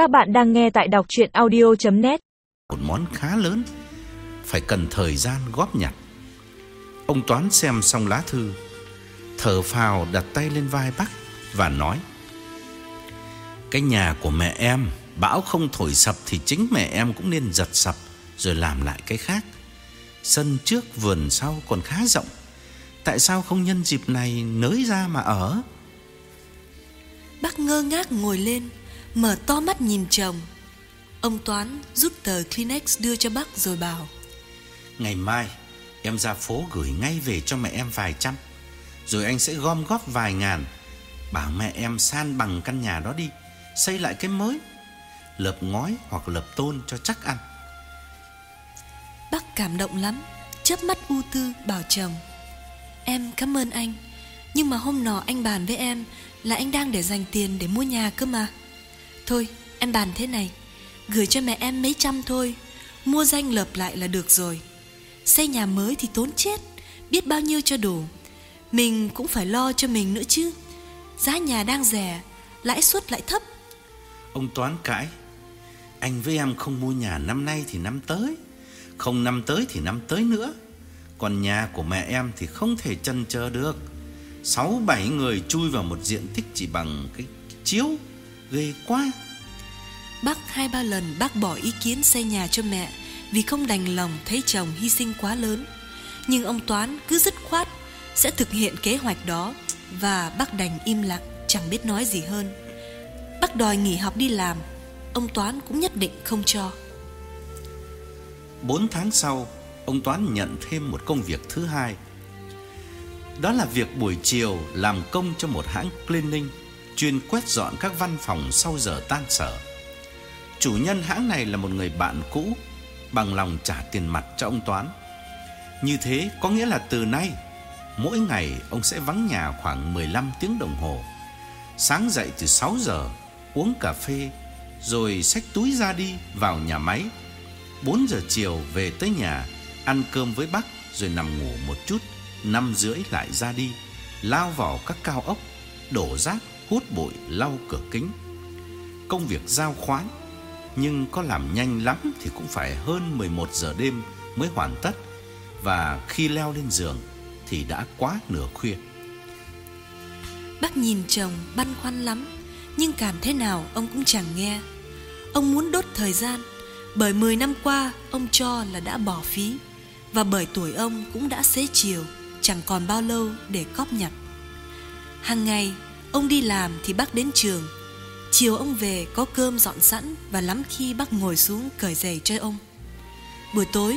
Các bạn đang nghe tại đọc chuyện audio.net Một món khá lớn. Phải cần thời gian góp nhặt. Ông Toán xem xong lá thư Thở phào đặt tay lên vai bác Và nói Cái nhà của mẹ em Bão không thổi sập Thì chính mẹ em cũng nên giật sập Rồi làm lại cái khác. Sân trước vườn sau còn khá rộng. Tại sao không nhân dịp này nới ra mà ở? Bác ngơ ngác ngồi lên Mở to mắt nhìn chồng. Ông Toán rút tờ Kleenex đưa cho bác rồi bảo Ngày mai em ra phố gửi ngay về cho mẹ em vài trăm Rồi anh sẽ gom góp vài ngàn. Bảo mẹ em san bằng căn nhà đó đi Xây lại cái mới Lợp ngói hoặc lợp tôn cho chắc ăn. Bác cảm động lắm chớp mắt u tư bảo chồng Em cảm ơn anh Nhưng mà hôm nọ anh bàn với em Là anh đang để dành tiền để mua nhà cơ mà Thôi, em bàn thế này. Gửi cho mẹ em mấy trăm thôi, Mua danh lợp lại là được rồi. Xây nhà mới thì tốn chết, Biết bao nhiêu cho đủ. Mình cũng phải lo cho mình nữa chứ. Giá nhà đang rẻ, Lãi suất lại thấp. Ông Toán cãi, Anh với em không mua nhà năm nay thì năm tới, Không năm tới thì năm tới nữa. Còn nhà của mẹ em thì không thể chân chờ được. Sáu bảy người chui vào một diện tích chỉ bằng cái chiếu. Ghê quá. Bác hai ba lần bác bỏ ý kiến xây nhà cho mẹ Vì không đành lòng thấy chồng hy sinh quá lớn. Nhưng ông Toán cứ dứt khoát Sẽ thực hiện kế hoạch đó Và bác đành im lặng Chẳng biết nói gì hơn. Bác đòi nghỉ học đi làm Ông Toán cũng nhất định không cho. Bốn tháng sau Ông Toán nhận thêm một công việc thứ hai. Đó là việc buổi chiều làm công cho một hãng cleaning chuyên quét dọn các văn phòng sau giờ tan sở. Chủ nhân hãng này là một người bạn cũ, bằng lòng trả tiền mặt cho ông Toán. Như thế có nghĩa là từ nay, mỗi ngày ông sẽ vắng nhà khoảng 15 tiếng đồng hồ. Sáng dậy từ 6 giờ, uống cà phê, rồi xách túi ra đi vào nhà máy. 4 giờ chiều về tới nhà, ăn cơm với bác rồi nằm ngủ một chút, năm rưỡi lại ra đi, lao vào các cao ốc, đổ rác hút bụi lau cửa kính. Công việc giao khoán, nhưng có làm nhanh lắm thì cũng phải hơn 11 giờ đêm mới hoàn tất và khi leo lên giường thì đã quá nửa khuya. Bác nhìn chồng băn khoăn lắm, nhưng cảm thế nào ông cũng chẳng nghe. Ông muốn đốt thời gian, bởi 10 năm qua ông cho là đã bỏ phí và bởi tuổi ông cũng đã xế chiều, chẳng còn bao lâu để cóp nhặt. Hàng ngày Ông đi làm thì bác đến trường. Chiều ông về, có cơm dọn sẵn Và lắm khi bác ngồi xuống cởi giày cho ông. Buổi tối,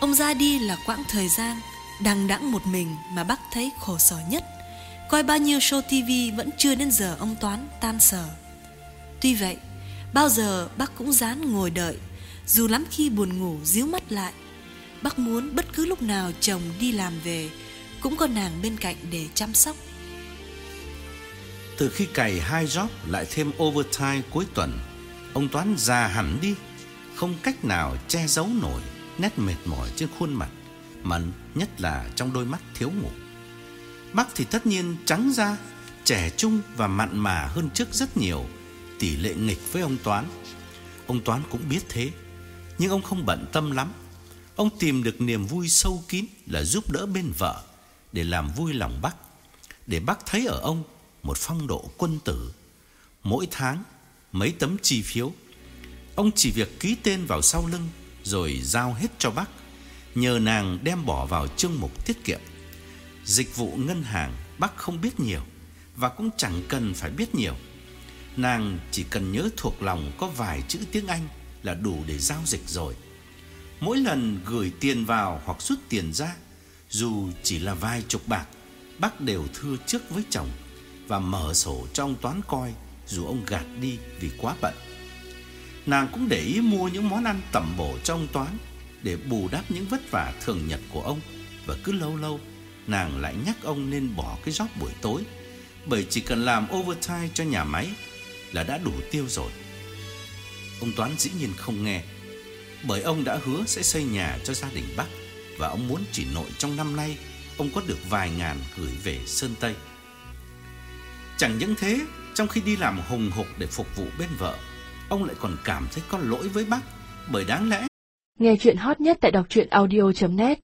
Ông ra đi là quãng thời gian Đằng đẵng một mình mà bác thấy khổ sở nhất. Coi bao nhiêu show TV Vẫn chưa đến giờ ông Toán tan sở. Tuy vậy, Bao giờ bác cũng dán ngồi đợi. Dù lắm khi buồn ngủ díu mắt lại, Bác muốn bất cứ lúc nào chồng đi làm về, Cũng có nàng bên cạnh để chăm sóc từ khi cày hai job lại thêm overtime cuối tuần, ông Toán già hẳn đi, không cách nào che giấu nổi nét mệt mỏi trên khuôn mặt, mà nhất là trong đôi mắt thiếu ngủ. Mắt thì tất nhiên trắng da, trẻ trung và mặn mà hơn trước rất nhiều, tỷ lệ nghịch với ông Toán. Ông Toán cũng biết thế, nhưng ông không bận tâm lắm. Ông tìm được niềm vui sâu kín là giúp đỡ bên vợ để làm vui lòng bác, để bác thấy ở ông một phong độ quân tử. Mỗi tháng mấy tấm chi phiếu. Ông chỉ việc ký tên vào sau lưng rồi giao hết cho bác, nhờ nàng đem bỏ vào chương mục tiết kiệm. Dịch vụ ngân hàng bác không biết nhiều và cũng chẳng cần phải biết nhiều. Nàng chỉ cần nhớ thuộc lòng có vài chữ tiếng Anh là đủ để giao dịch rồi. Mỗi lần gửi tiền vào hoặc rút tiền ra, dù chỉ là vài chục bạc, bác đều thưa trước với chồng và mở sổ cho ông Toán coi, dù ông gạt đi vì quá bận. Nàng cũng để ý mua những món ăn tầm bổ cho ông Toán để bù đắp những vất vả thường nhật của ông và cứ lâu lâu, nàng lại nhắc ông nên bỏ cái job buổi tối, bởi chỉ cần làm overtime cho nhà máy là đã đủ tiêu rồi. Ông Toán dĩ nhiên không nghe, bởi ông đã hứa sẽ xây nhà cho gia đình bác và ông muốn chỉ nội trong năm nay ông có được vài ngàn gửi về Sơn Tây. Chẳng những thế, trong khi đi làm hùng hục để phục vụ bên vợ, ông lại còn cảm thấy có lỗi với bác, bởi đáng lẽ Nghe chuyện hot nhất tại đọc truyện audio.net